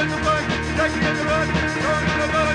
Take me in the mud, take in the mud, turn in the mud.